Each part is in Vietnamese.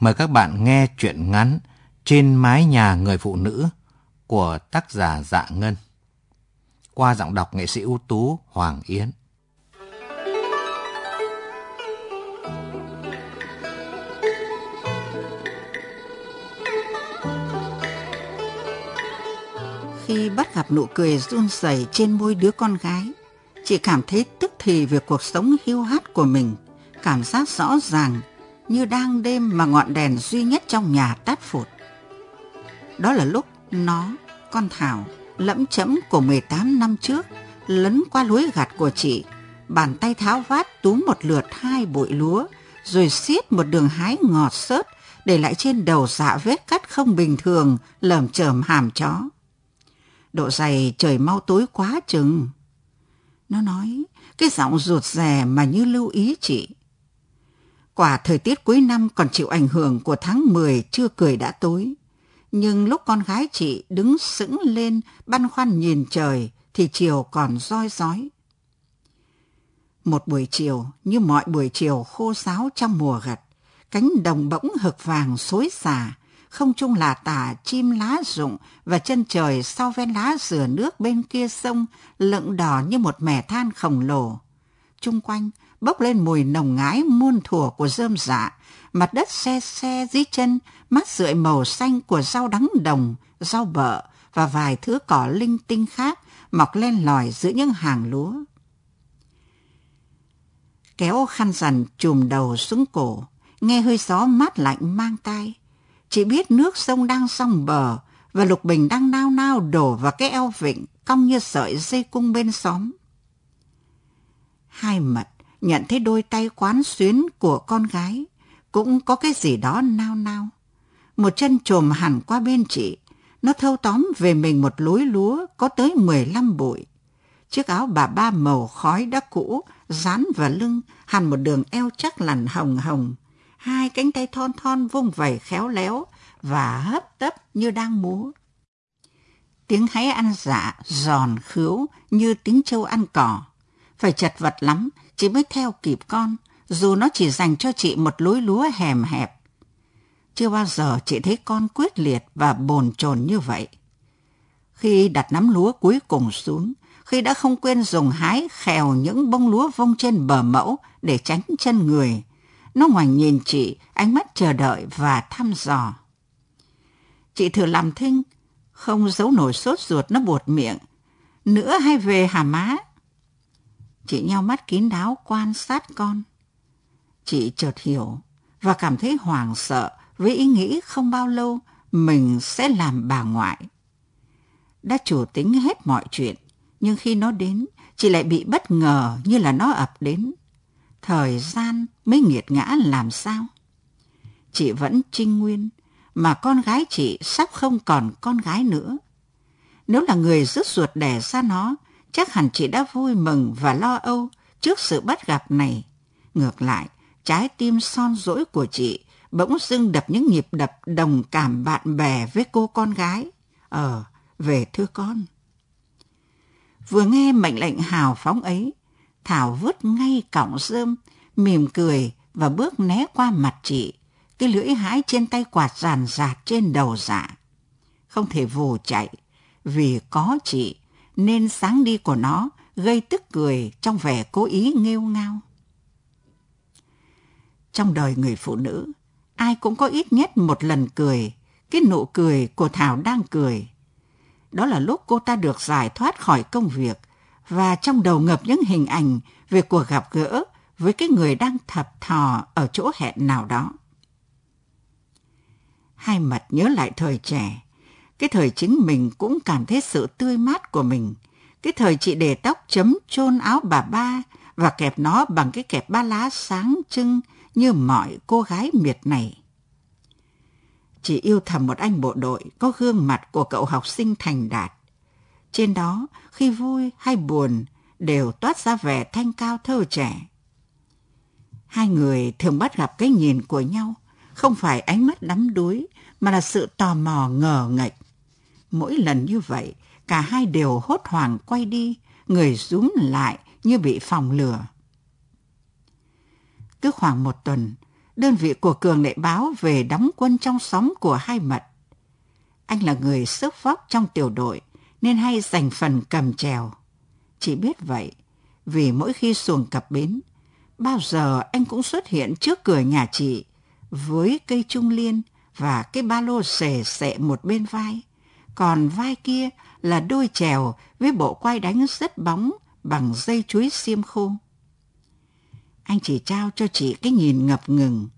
mời các bạn nghe truyện ngắn Trên mái nhà người phụ nữ của tác giả Dạ Ngân. Qua giọng đọc nghệ sĩ ưu tú Hoàng Yến. Khi bắt gặp nụ cười run rẩy trên môi đứa con gái, chị cảm thấy tức thì về cuộc sống hiu hắt của mình, cảm giác rõ ràng như đang đêm mà ngọn đèn duy nhất trong nhà tắt phụt. Đó là lúc nó, con Thảo, lẫm chẫm của 18 năm trước, lấn qua lối gạt của chị, bàn tay tháo vát túm một lượt hai bụi lúa, rồi xiết một đường hái ngọt sớt, để lại trên đầu dạ vết cắt không bình thường, lởm chởm hàm chó. Độ dày trời mau tối quá chừng. Nó nói, cái giọng ruột rè mà như lưu ý chị. Quả thời tiết cuối năm còn chịu ảnh hưởng của tháng 10 chưa cười đã tối. Nhưng lúc con gái chị đứng sững lên băn khoăn nhìn trời thì chiều còn roi rói. Một buổi chiều như mọi buổi chiều khô sáo trong mùa gặt, cánh đồng bỗng hực vàng xối xả, không trung là tả chim lá rụng và chân trời sau ven lá rửa nước bên kia sông lựng đỏ như một mẻ than khổng lồ. Trung quanh bốc lên mùi nồng ngái muôn thuở của rơm dạ, mặt đất xe xe dưới chân, mắt rượi màu xanh của rau đắng đồng, rau bợ và vài thứ cỏ linh tinh khác mọc lên lòi giữa những hàng lúa. Kéo khăn rằn chùm đầu xuống cổ, nghe hơi gió mát lạnh mang tay. Chỉ biết nước sông đang song bờ và Lục Bình đang nao nao đổ vào cái eo vịnh cong như sợi dây cung bên xóm. Hai mật nhận thấy đôi tay quán xuyến của con gái cũng có cái gì đó nao nao. Một chân trồm hẳn qua bên chị, nó thâu tóm về mình một lối lúa có tới 15 bụi. Chiếc áo bà ba màu khói đã cũ, dán vào lưng, hẳn một đường eo chắc lằn hồng hồng. Hai cánh tay thon thon vung vẩy khéo léo và hấp tấp như đang múa. Tiếng háy ăn dạ, giòn khứu như tiếng trâu ăn cỏ. Phải chật vật lắm, chị mới theo kịp con, dù nó chỉ dành cho chị một lối lúa hẻm hẹp. Chưa bao giờ chị thấy con quyết liệt và bồn chồn như vậy. Khi đặt nắm lúa cuối cùng xuống, khi đã không quên dùng hái khèo những bông lúa vông trên bờ mẫu để tránh chân người, nó ngoảnh nhìn chị, ánh mắt chờ đợi và thăm dò. Chị thử làm thinh, không giấu nổi sốt ruột nó buột miệng. Nữa hay về hả má? Chị nheo mắt kín đáo quan sát con. Chị chợt hiểu và cảm thấy hoảng sợ với ý nghĩ không bao lâu mình sẽ làm bà ngoại. Đã chủ tính hết mọi chuyện, nhưng khi nó đến, chị lại bị bất ngờ như là nó ập đến. Thời gian mới nghiệt ngã làm sao? Chị vẫn trinh nguyên, mà con gái chị sắp không còn con gái nữa. Nếu là người rứt ruột đẻ ra nó, chắc hẳn chị đã vui mừng và lo âu trước sự bắt gặp này. Ngược lại, trái tim son dỗi của chị bỗng dưng đập những nhịp đập đồng cảm bạn bè với cô con gái. Ờ, về thưa con. Vừa nghe mệnh lệnh hào phóng ấy, Thảo vứt ngay cọng rơm, mỉm cười và bước né qua mặt chị, cái lưỡi hái trên tay quạt ràn rạt trên đầu dạ. Không thể vồ chạy, vì có chị nên sáng đi của nó gây tức cười trong vẻ cố ý nghêu ngao. Trong đời người phụ nữ, ai cũng có ít nhất một lần cười, cái nụ cười của Thảo đang cười. Đó là lúc cô ta được giải thoát khỏi công việc và trong đầu ngập những hình ảnh về cuộc gặp gỡ với cái người đang thập thò ở chỗ hẹn nào đó. Hai mặt nhớ lại thời trẻ, cái thời chính mình cũng cảm thấy sự tươi mát của mình. Cái thời chị để tóc chấm chôn áo bà ba và kẹp nó bằng cái kẹp ba lá sáng trưng như mọi cô gái miệt này. Chị yêu thầm một anh bộ đội có gương mặt của cậu học sinh thành đạt. Trên đó, khi vui hay buồn, đều toát ra vẻ thanh cao thơ trẻ. Hai người thường bắt gặp cái nhìn của nhau, không phải ánh mắt đắm đuối, mà là sự tò mò ngờ ngạch Mỗi lần như vậy, cả hai đều hốt hoảng quay đi, người rúm lại như bị phòng lửa. Cứ khoảng một tuần, đơn vị của Cường lại báo về đóng quân trong xóm của hai mật. Anh là người sức vóc trong tiểu đội nên hay dành phần cầm chèo. Chỉ biết vậy, vì mỗi khi xuồng cập bến, bao giờ anh cũng xuất hiện trước cửa nhà chị với cây trung liên và cái ba lô xề xệ một bên vai. Còn vai kia là đôi chèo với bộ quay đánh rất bóng bằng dây chuối xiêm khô. Anh chỉ trao cho chị cái nhìn ngập ngừng,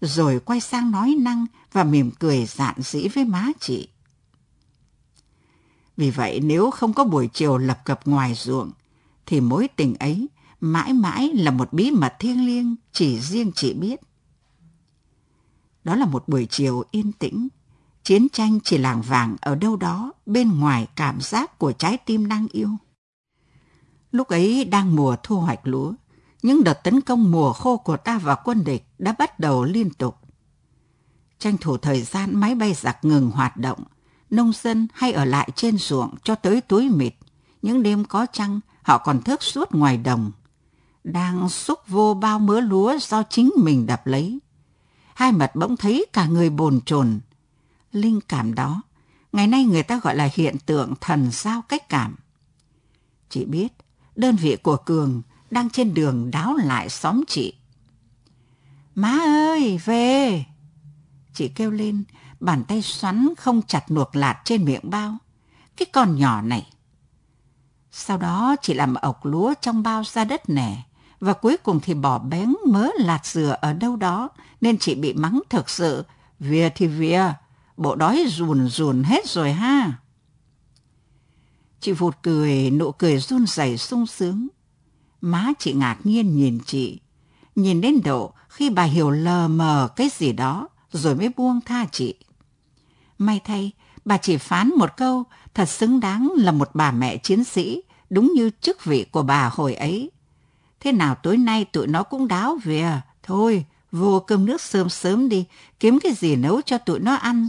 rồi quay sang nói năng và mỉm cười dạn dĩ với má chị. Vì vậy nếu không có buổi chiều lập cập ngoài ruộng, thì mối tình ấy mãi mãi là một bí mật thiêng liêng chỉ riêng chị biết. Đó là một buổi chiều yên tĩnh, chiến tranh chỉ làng vàng ở đâu đó bên ngoài cảm giác của trái tim đang yêu. Lúc ấy đang mùa thu hoạch lúa, những đợt tấn công mùa khô của ta và quân địch đã bắt đầu liên tục. Tranh thủ thời gian máy bay giặc ngừng hoạt động, nông dân hay ở lại trên ruộng cho tới túi mịt. Những đêm có trăng, họ còn thức suốt ngoài đồng. Đang xúc vô bao mớ lúa do chính mình đập lấy. Hai mặt bỗng thấy cả người bồn chồn. Linh cảm đó, ngày nay người ta gọi là hiện tượng thần giao cách cảm. Chị biết, đơn vị của Cường đang trên đường đáo lại xóm chị. Má ơi, về! Chị kêu lên, bàn tay xoắn không chặt nuột lạt trên miệng bao. Cái con nhỏ này. Sau đó chị làm ọc lúa trong bao ra đất nẻ và cuối cùng thì bỏ bén mớ lạt dừa ở đâu đó nên chị bị mắng thực sự. Vìa thì vìa, bộ đói rùn rùn hết rồi ha. Chị vụt cười, nụ cười run rẩy sung sướng. Má chị ngạc nhiên nhìn chị, nhìn đến độ khi bà hiểu lờ mờ cái gì đó rồi mới buông tha chị. May thay, bà chỉ phán một câu thật xứng đáng là một bà mẹ chiến sĩ, đúng như chức vị của bà hồi ấy. Thế nào tối nay tụi nó cũng đáo về, à? thôi, vô cơm nước sớm sớm đi, kiếm cái gì nấu cho tụi nó ăn.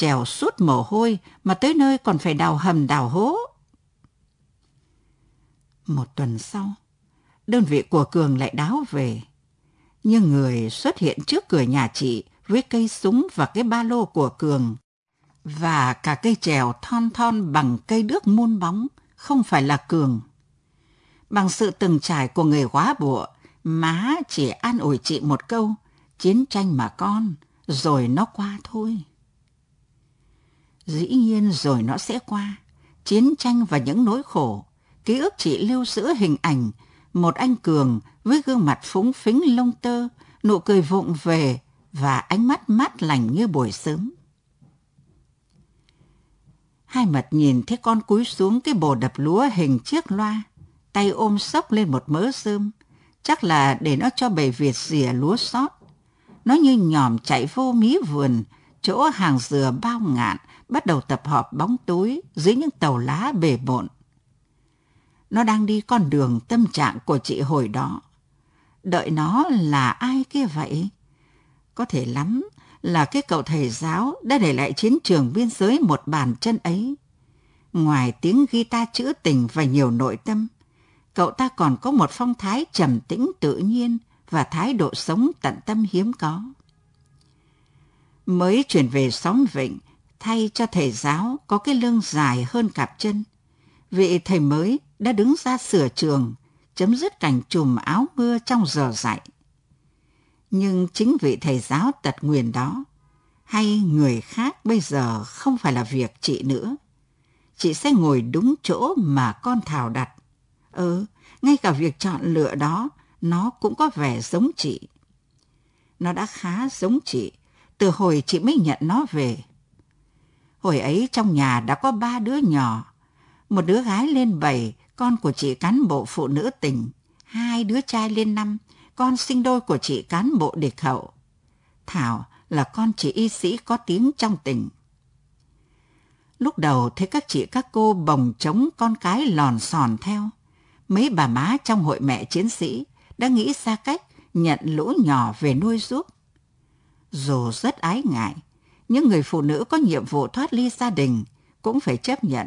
Trèo suốt mồ hôi mà tới nơi còn phải đào hầm đào hố. Một tuần sau, đơn vị của Cường lại đáo về. Nhưng người xuất hiện trước cửa nhà chị với cây súng và cái ba lô của Cường. Và cả cây trèo thon thon bằng cây đước muôn bóng, không phải là Cường. Bằng sự từng trải của người quá bộ, má chỉ an ủi chị một câu, chiến tranh mà con, rồi nó qua thôi. Dĩ nhiên rồi nó sẽ qua, chiến tranh và những nỗi khổ, ký ức chị lưu giữ hình ảnh một anh cường với gương mặt phúng phính lông tơ, nụ cười vụng về và ánh mắt mát lành như buổi sớm. Hai mật nhìn thấy con cúi xuống cái bồ đập lúa hình chiếc loa, tay ôm sốc lên một mớ sơm, chắc là để nó cho bầy Việt rỉa lúa sót. Nó như nhòm chạy vô mí vườn, chỗ hàng dừa bao ngạn, bắt đầu tập họp bóng tối dưới những tàu lá bề bộn. Nó đang đi con đường tâm trạng của chị hồi đó. Đợi nó là ai kia vậy? Có thể lắm là cái cậu thầy giáo đã để lại chiến trường biên giới một bàn chân ấy. Ngoài tiếng guitar trữ tình và nhiều nội tâm, cậu ta còn có một phong thái trầm tĩnh tự nhiên và thái độ sống tận tâm hiếm có. Mới chuyển về xóm Vịnh, thay cho thầy giáo có cái lưng dài hơn cặp chân. Vị thầy mới đã đứng ra sửa trường, chấm dứt cảnh trùm áo mưa trong giờ dạy. Nhưng chính vị thầy giáo tật nguyền đó, hay người khác bây giờ không phải là việc chị nữa. Chị sẽ ngồi đúng chỗ mà con Thảo đặt. Ừ, ngay cả việc chọn lựa đó, nó cũng có vẻ giống chị. Nó đã khá giống chị, từ hồi chị mới nhận nó về. Hồi ấy trong nhà đã có ba đứa nhỏ, một đứa gái lên bảy, con của chị cán bộ phụ nữ tỉnh, hai đứa trai lên năm, con sinh đôi của chị cán bộ địch hậu. Thảo là con chị y sĩ có tiếng trong tỉnh. Lúc đầu thấy các chị các cô bồng trống con cái lòn sòn theo. Mấy bà má trong hội mẹ chiến sĩ đã nghĩ ra cách nhận lũ nhỏ về nuôi giúp. Dù rất ái ngại, những người phụ nữ có nhiệm vụ thoát ly gia đình cũng phải chấp nhận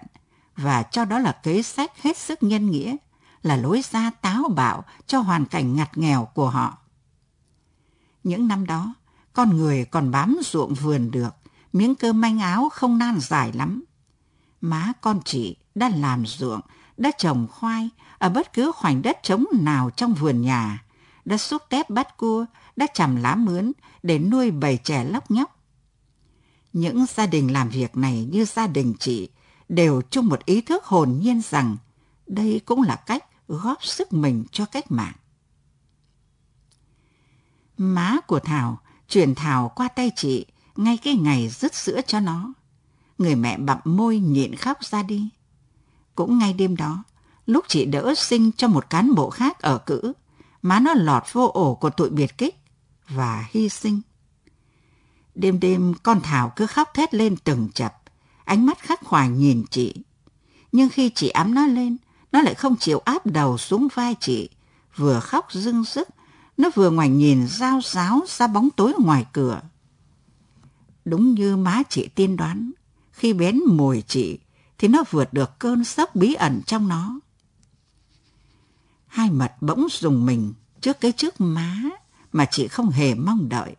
và cho đó là kế sách hết sức nhân nghĩa, là lối ra táo bạo cho hoàn cảnh ngặt nghèo của họ. Những năm đó, con người còn bám ruộng vườn được, miếng cơm manh áo không nan dài lắm. Má con chị đã làm ruộng, đã trồng khoai ở bất cứ khoảnh đất trống nào trong vườn nhà, đã xúc tép bắt cua, đã chầm lá mướn để nuôi bầy trẻ lóc nhóc. Những gia đình làm việc này như gia đình chị đều chung một ý thức hồn nhiên rằng đây cũng là cách góp sức mình cho cách mạng. Má của Thảo chuyển Thảo qua tay chị ngay cái ngày dứt sữa cho nó. Người mẹ bặm môi nhịn khóc ra đi. Cũng ngay đêm đó, lúc chị đỡ sinh cho một cán bộ khác ở cữ, má nó lọt vô ổ của tụi biệt kích và hy sinh. Đêm đêm con Thảo cứ khóc thét lên từng chập, ánh mắt khắc khoải nhìn chị. Nhưng khi chị ấm nó lên, nó lại không chịu áp đầu xuống vai chị, vừa khóc rưng rức, nó vừa ngoảnh nhìn rao ráo ra bóng tối ngoài cửa. Đúng như má chị tiên đoán, khi bén mồi chị thì nó vượt được cơn sốc bí ẩn trong nó. Hai mật bỗng dùng mình trước cái trước má mà chị không hề mong đợi.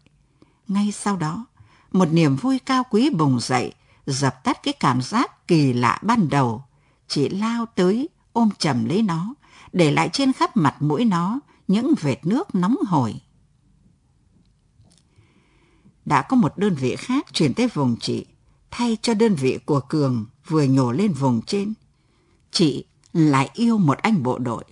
Ngay sau đó, một niềm vui cao quý bùng dậy, dập tắt cái cảm giác kỳ lạ ban đầu. Chị lao tới, ôm chầm lấy nó, để lại trên khắp mặt mũi nó những vệt nước nóng hổi. Đã có một đơn vị khác chuyển tới vùng chị, thay cho đơn vị của Cường vừa nhổ lên vùng trên. Chị lại yêu một anh bộ đội.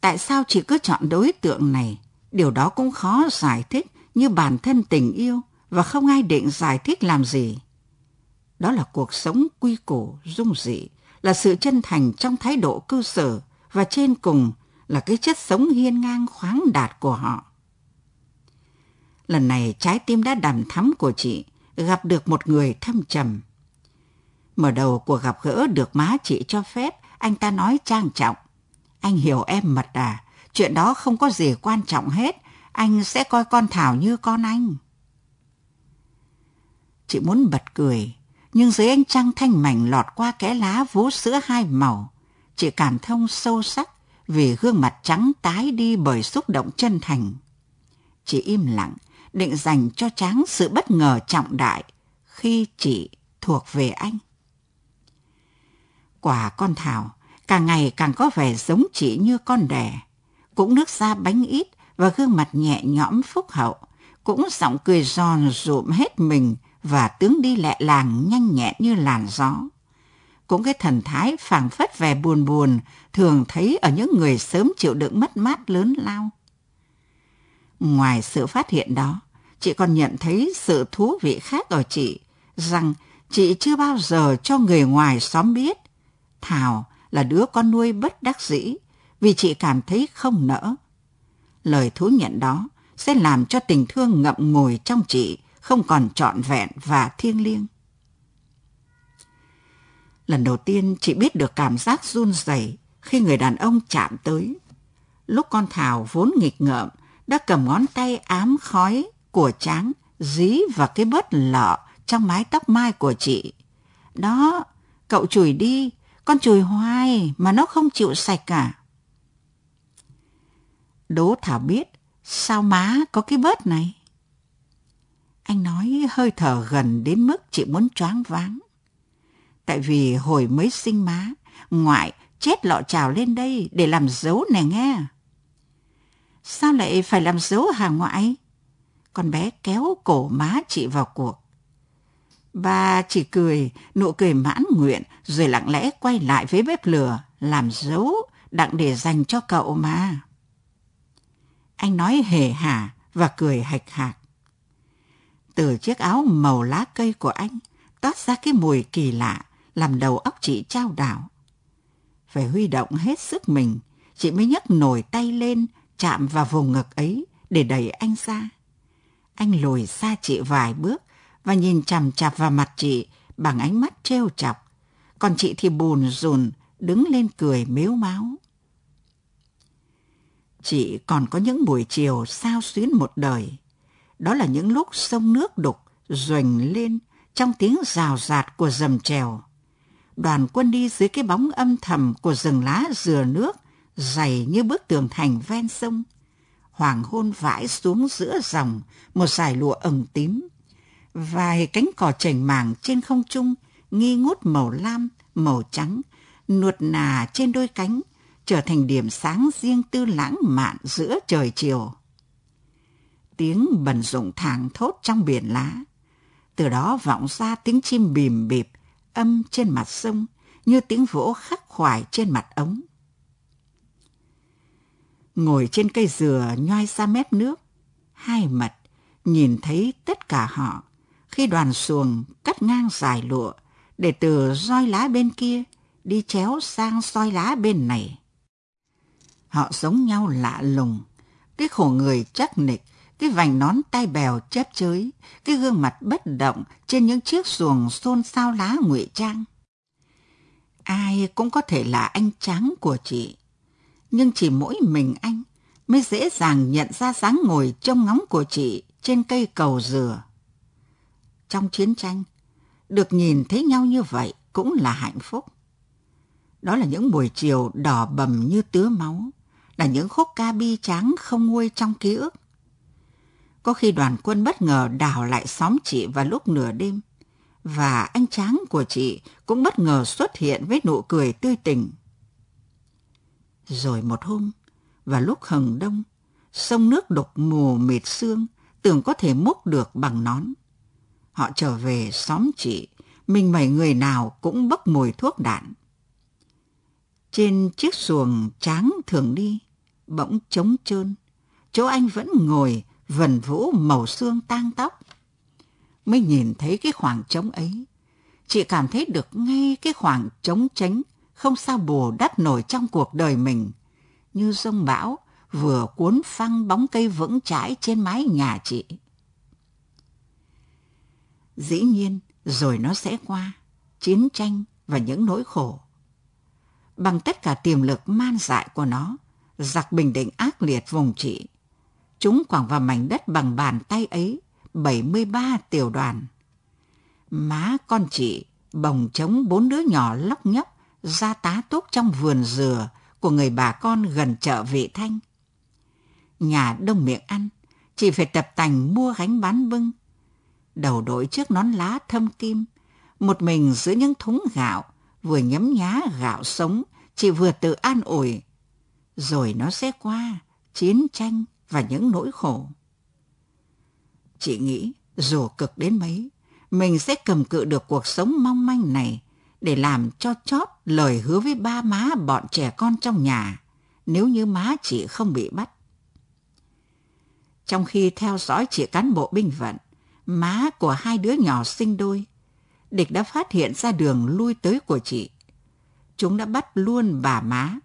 Tại sao chị cứ chọn đối tượng này? Điều đó cũng khó giải thích như bản thân tình yêu và không ai định giải thích làm gì. Đó là cuộc sống quy củ, dung dị, là sự chân thành trong thái độ cư xử và trên cùng là cái chất sống hiên ngang khoáng đạt của họ. Lần này trái tim đã đằm thắm của chị gặp được một người thâm trầm. Mở đầu cuộc gặp gỡ được má chị cho phép, anh ta nói trang trọng. Anh hiểu em mật à, chuyện đó không có gì quan trọng hết, anh sẽ coi con Thảo như con anh. Chị muốn bật cười, nhưng dưới ánh trăng thanh mảnh lọt qua kẽ lá vú sữa hai màu, chị cảm thông sâu sắc vì gương mặt trắng tái đi bởi xúc động chân thành. Chị im lặng, định dành cho Tráng sự bất ngờ trọng đại khi chị thuộc về anh. Quả con Thảo càng ngày càng có vẻ giống chị như con đẻ, cũng nước da bánh ít và gương mặt nhẹ nhõm phúc hậu, cũng giọng cười giòn rụm hết mình và tướng đi lẹ làng nhanh nhẹn như làn gió. Cũng cái thần thái phảng phất vẻ buồn buồn thường thấy ở những người sớm chịu đựng mất mát lớn lao. Ngoài sự phát hiện đó, chị còn nhận thấy sự thú vị khác ở chị, rằng chị chưa bao giờ cho người ngoài xóm biết. Thảo là đứa con nuôi bất đắc dĩ, vì chị cảm thấy không nỡ. Lời thú nhận đó sẽ làm cho tình thương ngậm ngùi trong chị không còn trọn vẹn và thiêng liêng. Lần đầu tiên chị biết được cảm giác run rẩy khi người đàn ông chạm tới. Lúc con Thảo vốn nghịch ngợm đã cầm ngón tay ám khói của tráng dí vào cái bớt lọ trong mái tóc mai của chị. Đó, cậu chùi đi, con chùi hoài mà nó không chịu sạch cả. Đố Thảo biết sao má có cái bớt này. Anh nói hơi thở gần đến mức chị muốn choáng váng. Tại vì hồi mới sinh má, ngoại chết lọ trào lên đây để làm dấu nè nghe. Sao lại phải làm dấu hả ngoại? Con bé kéo cổ má chị vào cuộc. Bà chỉ cười, nụ cười mãn nguyện, rồi lặng lẽ quay lại với bếp lửa, làm dấu, đặng để dành cho cậu mà. Anh nói hề hả và cười hạch hạc. Từ chiếc áo màu lá cây của anh, toát ra cái mùi kỳ lạ, làm đầu óc chị trao đảo. Phải huy động hết sức mình, chị mới nhấc nổi tay lên, chạm vào vùng ngực ấy để đẩy anh ra. Anh lùi xa chị vài bước và nhìn chằm chằm vào mặt chị bằng ánh mắt trêu chọc. Còn chị thì buồn rùn, đứng lên cười mếu máu. Chị còn có những buổi chiều sao xuyến một đời. Đó là những lúc sông nước đục, ruềnh lên trong tiếng rào rạt của dầm trèo. Đoàn quân đi dưới cái bóng âm thầm của rừng lá dừa nước, dày như bức tường thành ven sông. hoàng hôn vãi xuống giữa dòng một dải lụa ửng tím. Vài cánh cỏ chảnh màng trên không trung, nghi ngút màu lam, màu trắng, nuột nà trên đôi cánh, trở thành điểm sáng riêng tư lãng mạn giữa trời chiều. Tiếng bần rụng thảng thốt trong biển lá. Từ đó vọng ra tiếng chim bìm bịp, âm trên mặt sông, như tiếng vỗ khắc khoải trên mặt ống. Ngồi trên cây dừa nhoai ra mép nước, hai mật nhìn thấy tất cả họ khi đoàn xuồng cắt ngang dài lụa để từ roi lá bên kia đi chéo sang soi lá bên này. Họ giống nhau lạ lùng, cái khổ người chắc nịch, cái vành nón tai bèo chép chới, cái gương mặt bất động trên những chiếc xuồng xôn xao lá ngụy trang. Ai cũng có thể là anh tráng của chị, nhưng chỉ mỗi mình anh mới dễ dàng nhận ra dáng ngồi trông ngóng của chị trên cây cầu dừa. Trong chiến tranh, được nhìn thấy nhau như vậy cũng là hạnh phúc. Đó là những buổi chiều đỏ bầm như tứa máu, là những khúc ca bi tráng không nguôi trong ký ức. Có khi đoàn quân bất ngờ đào lại xóm chị vào lúc nửa đêm, và anh tráng của chị cũng bất ngờ xuất hiện với nụ cười tươi tỉnh. Rồi một hôm, vào lúc hừng đông, sông nước đục mù mịt sương, tưởng có thể múc được bằng nón. Họ trở về xóm chị, mình mẩy người nào cũng bốc mùi thuốc đạn. Trên chiếc xuồng tráng thường đi, bỗng trống trơn, chỗ anh vẫn ngồi vần vũ màu xương tang tóc. Mới nhìn thấy cái khoảng trống ấy, chị cảm thấy được ngay cái khoảng trống tránh không sao bù đắp nổi trong cuộc đời mình, như rông bão vừa cuốn phăng bóng cây vững chãi trên mái nhà chị. Dĩ nhiên, rồi nó sẽ qua, chiến tranh và những nỗi khổ. Bằng tất cả tiềm lực man dại của nó, giặc bình định ác liệt vùng trị. Chúng quẳng vào mảnh đất bằng bàn tay ấy 73 tiểu đoàn. Má con chị bồng trống bốn đứa nhỏ lóc nhóc ra tá túc trong vườn dừa của người bà con gần chợ Vị Thanh. Nhà đông miệng ăn, chị phải tập tành mua gánh bán bưng. Đầu đội chiếc nón lá thâm kim, một mình giữa những thúng gạo, vừa nhấm nhá gạo sống, chị vừa tự an ủi. Rồi nó sẽ qua, chiến tranh và những nỗi khổ. Chị nghĩ, dù cực đến mấy, mình sẽ cầm cự được cuộc sống mong manh này để làm cho chót lời hứa với ba má bọn trẻ con trong nhà nếu như má chị không bị bắt. Trong khi theo dõi chị cán bộ binh vận, má của hai đứa nhỏ sinh đôi, địch đã phát hiện ra đường lui tới của chị. Chúng đã bắt luôn bà má,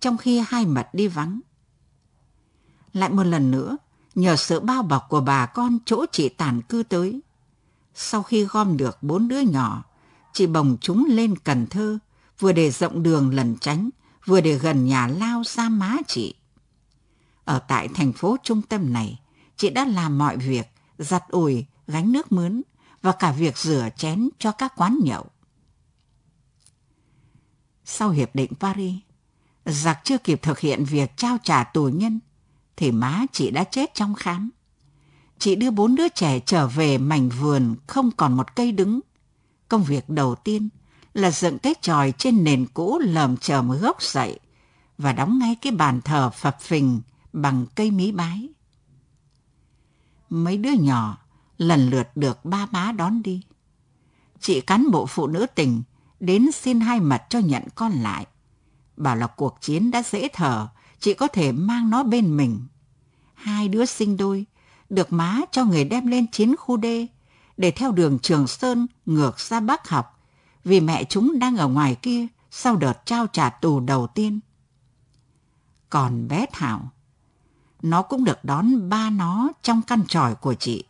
trong khi hai mật đi vắng. Lại một lần nữa, nhờ sự bao bọc của bà con chỗ chị tản cư tới. Sau khi gom được bốn đứa nhỏ, chị bồng chúng lên Cần Thơ, vừa để rộng đường lần tránh, vừa để gần nhà lao ra má chị. Ở tại thành phố trung tâm này, chị đã làm mọi việc, giặt ủi, gánh nước mướn và cả việc rửa chén cho các quán nhậu. Sau Hiệp định Paris, giặc chưa kịp thực hiện việc trao trả tù nhân, thì má chị đã chết trong khám. Chị đưa bốn đứa trẻ trở về mảnh vườn không còn một cây đứng. Công việc đầu tiên là dựng cái tròi trên nền cũ lởm chởm gốc dậy và đóng ngay cái bàn thờ phập phình bằng cây mí bái. Mấy đứa nhỏ lần lượt được ba má đón đi. Chị cán bộ phụ nữ tỉnh đến xin hai mật cho nhận con lại. Bảo là cuộc chiến đã dễ thở, chị có thể mang nó bên mình. Hai đứa sinh đôi, được má cho người đem lên chiến khu D, để theo đường Trường Sơn ngược ra Bắc học, vì mẹ chúng đang ở ngoài kia sau đợt trao trả tù đầu tiên. Còn bé Thảo, nó cũng được đón ba nó trong căn tròi của chị.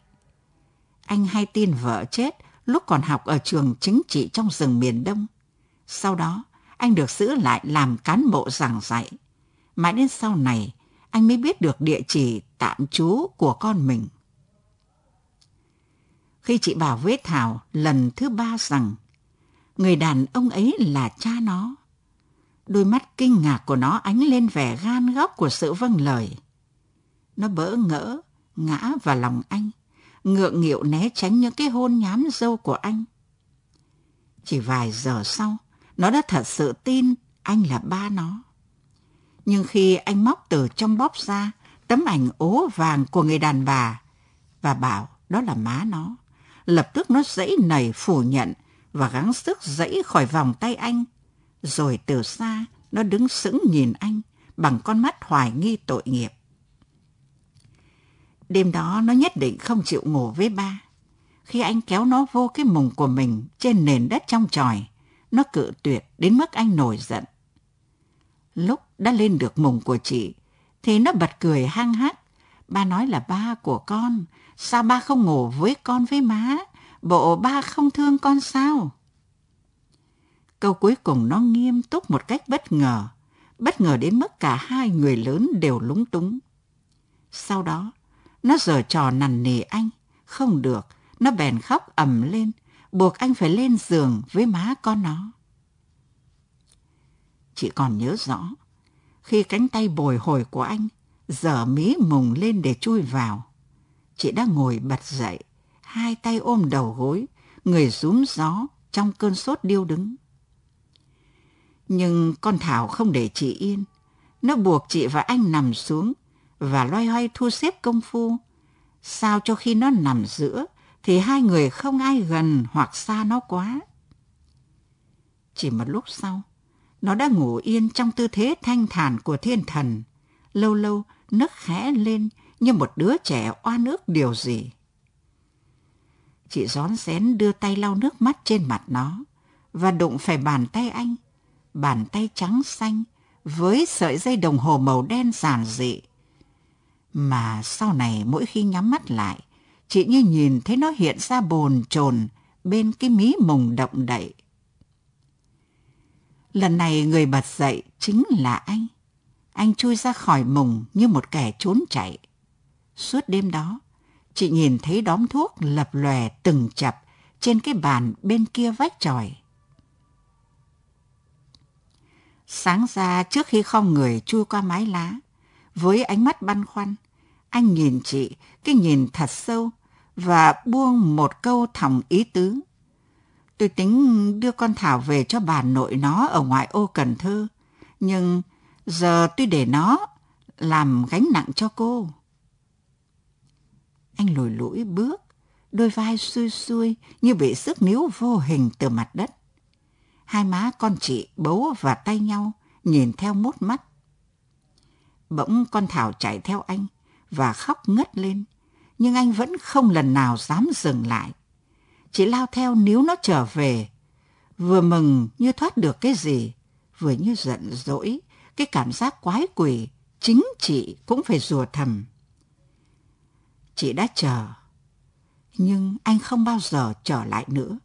Anh hay tin vợ chết lúc còn học ở trường chính trị trong rừng miền Đông. Sau đó, anh được giữ lại làm cán bộ giảng dạy. Mãi đến sau này, anh mới biết được địa chỉ tạm trú của con mình. Khi chị bảo với Thảo lần thứ ba rằng người đàn ông ấy là cha nó, đôi mắt kinh ngạc của nó ánh lên vẻ gan góc của sự vâng lời. Nó bỡ ngỡ, ngã vào lòng anh, ngượng nghịu né tránh những cái hôn nhám dâu của anh. Chỉ vài giờ sau, nó đã thật sự tin anh là ba nó. Nhưng khi anh móc từ trong bóp ra tấm ảnh ố vàng của người đàn bà và bảo đó là má nó, lập tức nó dãy nảy phủ nhận và gắng sức dãy khỏi vòng tay anh. Rồi từ xa, nó đứng sững nhìn anh bằng con mắt hoài nghi tội nghiệp. Đêm đó nó nhất định không chịu ngủ với ba. Khi anh kéo nó vô cái mùng của mình trên nền đất trong tròi, nó cự tuyệt đến mức anh nổi giận. Lúc đã lên được mùng của chị, thì nó bật cười hăng hắc. Ba nói là ba của con, sao ba không ngủ với con với má? Bộ ba không thương con sao? Câu cuối cùng nó nghiêm túc một cách bất ngờ, bất ngờ đến mức cả hai người lớn đều lúng túng. Sau đó, nó giở trò nằn nỉ anh, không được, nó bèn khóc ầm lên, buộc anh phải lên giường với má con nó. Chị còn nhớ rõ, khi cánh tay bồi hồi của anh dở mí mùng lên để chui vào, chị đã ngồi bật dậy, hai tay ôm đầu gối, người rúm gió trong cơn sốt điêu đứng. Nhưng con Thảo không để chị yên. Nó buộc chị và anh nằm xuống và loay hoay thu xếp công phu. Sao cho khi nó nằm giữa thì hai người không ai gần hoặc xa nó quá. Chỉ một lúc sau, nó đã ngủ yên trong tư thế thanh thản của thiên thần. Lâu lâu nức khẽ lên như một đứa trẻ oan nước điều gì. Chị rón rén đưa tay lau nước mắt trên mặt nó và đụng phải bàn tay anh bàn tay trắng xanh với sợi dây đồng hồ màu đen giản dị. Mà sau này mỗi khi nhắm mắt lại, chị như nhìn thấy nó hiện ra bồn chồn bên cái mí mùng động đậy. Lần này người bật dậy chính là anh. Anh chui ra khỏi mùng như một kẻ trốn chạy. Suốt đêm đó, chị nhìn thấy đóm thuốc lập lòe từng chập trên cái bàn bên kia vách tròi. Sáng ra trước khi không người chui qua mái lá, với ánh mắt băn khoăn, anh nhìn chị, cái nhìn thật sâu và buông một câu thòng ý tứ. Tôi tính đưa con Thảo về cho bà nội nó ở ngoại ô Cần Thơ, nhưng giờ tôi để nó làm gánh nặng cho cô. Anh lùi lũi bước, đôi vai xuôi xuôi như bị sức níu vô hình từ mặt đất. Hai má con chị bấu và tay nhau, nhìn theo mút mắt. Bỗng con Thảo chạy theo anh và khóc ngất lên, nhưng anh vẫn không lần nào dám dừng lại. chỉ lao theo níu nó trở về, vừa mừng như thoát được cái gì, vừa như giận dỗi, cái cảm giác quái quỷ, chính chị cũng phải rùa thầm. Chị đã chờ, nhưng anh không bao giờ trở lại nữa.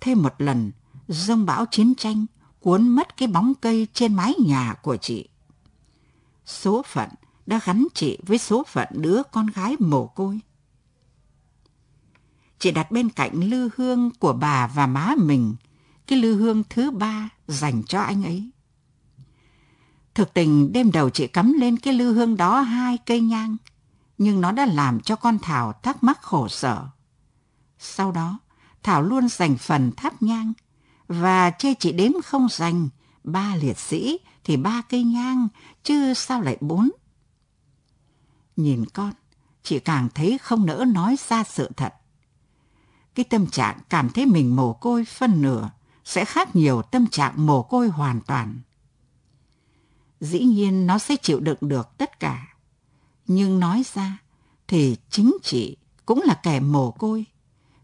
Thêm một lần, dông bão chiến tranh cuốn mất cái bóng cây trên mái nhà của chị. Số phận đã gắn chị với số phận đứa con gái mồ côi. Chị đặt bên cạnh lư hương của bà và má mình, cái lư hương thứ ba dành cho anh ấy. Thực tình đêm đầu chị cắm lên cái lư hương đó hai cây nhang, nhưng nó đã làm cho con Thảo thắc mắc khổ sở. Sau đó, Thảo luôn dành phần thắp nhang và chê chị đếm không dành ba liệt sĩ thì ba cây nhang, chứ sao lại bốn? Nhìn con, chị càng thấy không nỡ nói ra sự thật. Cái tâm trạng cảm thấy mình mồ côi phân nửa sẽ khác nhiều tâm trạng mồ côi hoàn toàn. Dĩ nhiên nó sẽ chịu đựng được tất cả. Nhưng nói ra thì chính chị cũng là kẻ mồ côi.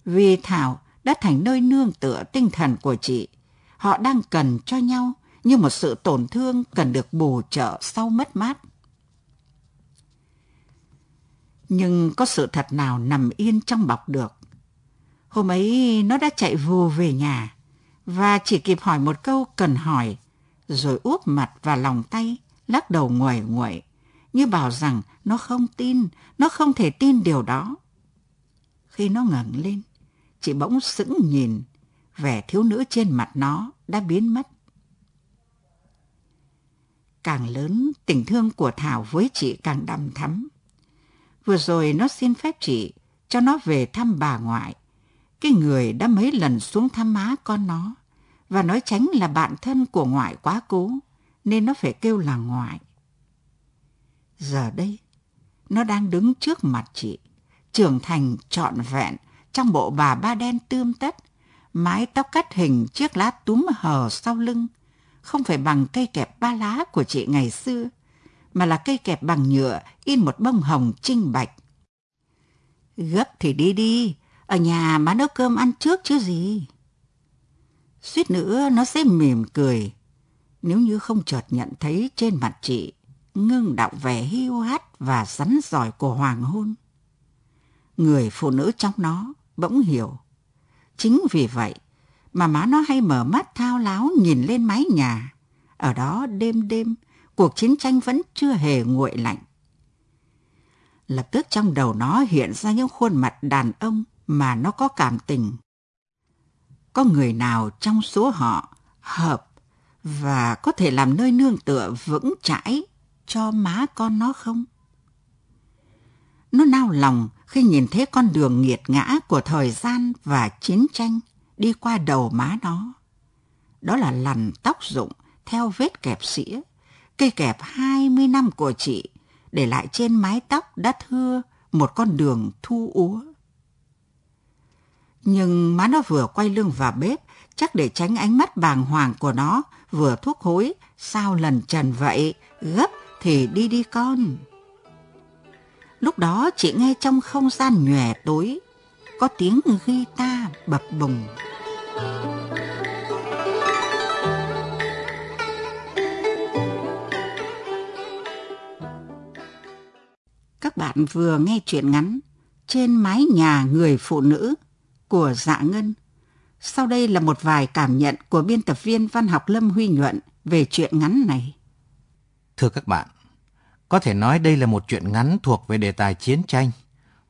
Vì Thảo đã thành nơi nương tựa tinh thần của chị. Họ đang cần cho nhau như một sự tổn thương cần được bù trợ sau mất mát. Nhưng có sự thật nào nằm yên trong bọc được. Hôm ấy nó đã chạy vù về nhà và chỉ kịp hỏi một câu cần hỏi, rồi úp mặt vào lòng tay, lắc đầu nguội nguội, như bảo rằng nó không tin, nó không thể tin điều đó. Khi nó ngẩng lên, chị bỗng sững nhìn, vẻ thiếu nữ trên mặt nó đã biến mất. Càng lớn, tình thương của Thảo với chị càng đầm thắm. Vừa rồi nó xin phép chị cho nó về thăm bà ngoại, cái người đã mấy lần xuống thăm má con nó, và nói tránh là bạn thân của ngoại quá cố, nên nó phải kêu là ngoại. Giờ đây, nó đang đứng trước mặt chị, trưởng thành trọn vẹn trong bộ bà ba đen tươm tất, mái tóc cắt hình chiếc lá túm hờ sau lưng, không phải bằng cây kẹp ba lá của chị ngày xưa, mà là cây kẹp bằng nhựa in một bông hồng trinh bạch. Gấp thì đi đi, ở nhà má nấu cơm ăn trước chứ gì. Suýt nữa nó sẽ mỉm cười, nếu như không chợt nhận thấy trên mặt chị ngưng đọng vẻ hiu hắt và rắn giỏi của hoàng hôn. Người phụ nữ trong nó bỗng hiểu. Chính vì vậy mà má nó hay mở mắt thao láo nhìn lên mái nhà. Ở đó đêm đêm, cuộc chiến tranh vẫn chưa hề nguội lạnh. Lập tức trong đầu nó hiện ra những khuôn mặt đàn ông mà nó có cảm tình. Có người nào trong số họ hợp và có thể làm nơi nương tựa vững chãi cho má con nó không? Nó nao lòng khi nhìn thấy con đường nghiệt ngã của thời gian và chiến tranh đi qua đầu má nó. Đó là lằn tóc rụng theo vết kẹp xỉa, cây kẹp 20 năm của chị, để lại trên mái tóc đã thưa một con đường thu úa. Nhưng má nó vừa quay lưng vào bếp, chắc để tránh ánh mắt bàng hoàng của nó, vừa thuốc hối, sao lần trần vậy, gấp thì đi đi con. Lúc đó chị nghe trong không gian nhòe tối, có tiếng guitar bập bùng. Các bạn vừa nghe chuyện ngắn Trên mái nhà người phụ nữ của Dạ Ngân. Sau đây là một vài cảm nhận của biên tập viên văn học Lâm Huy Nhuận về chuyện ngắn này. Thưa các bạn, có thể nói đây là một chuyện ngắn thuộc về đề tài chiến tranh,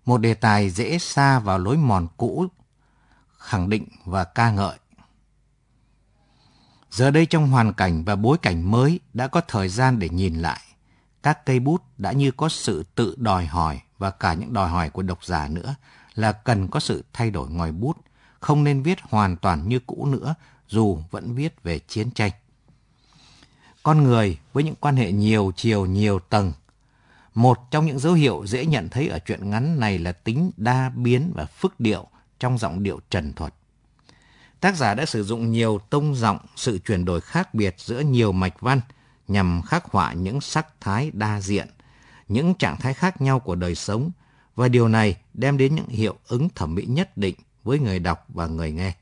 một đề tài dễ xa vào lối mòn cũ, khẳng định và ca ngợi. Giờ đây trong hoàn cảnh và bối cảnh mới đã có thời gian để nhìn lại. Các cây bút đã như có sự tự đòi hỏi và cả những đòi hỏi của độc giả nữa là cần có sự thay đổi ngòi bút, không nên viết hoàn toàn như cũ nữa dù vẫn viết về chiến tranh. Con người với những quan hệ nhiều chiều nhiều tầng. Một trong những dấu hiệu dễ nhận thấy ở chuyện ngắn này là tính đa biến và phức điệu trong giọng điệu trần thuật. Tác giả đã sử dụng nhiều tông giọng, sự chuyển đổi khác biệt giữa nhiều mạch văn nhằm khắc họa những sắc thái đa diện, những trạng thái khác nhau của đời sống và điều này đem đến những hiệu ứng thẩm mỹ nhất định với người đọc và người nghe.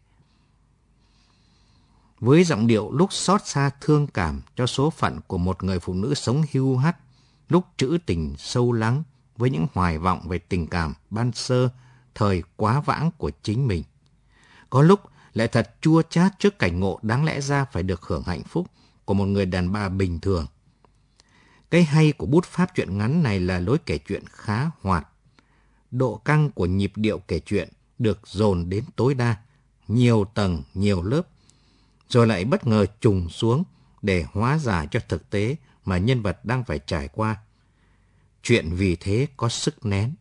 Với giọng điệu lúc xót xa thương cảm cho số phận của một người phụ nữ sống hưu hắt, lúc trữ tình sâu lắng với những hoài vọng về tình cảm ban sơ, thời quá vãng của chính mình. Có lúc lại thật chua chát trước cảnh ngộ đáng lẽ ra phải được hưởng hạnh phúc của một người đàn bà bình thường. Cái hay của bút pháp truyện ngắn này là lối kể chuyện khá hoạt. Độ căng của nhịp điệu kể chuyện được dồn đến tối đa, nhiều tầng, nhiều lớp, rồi lại bất ngờ trùng xuống để hóa giải cho thực tế mà nhân vật đang phải trải qua. Chuyện vì thế có sức nén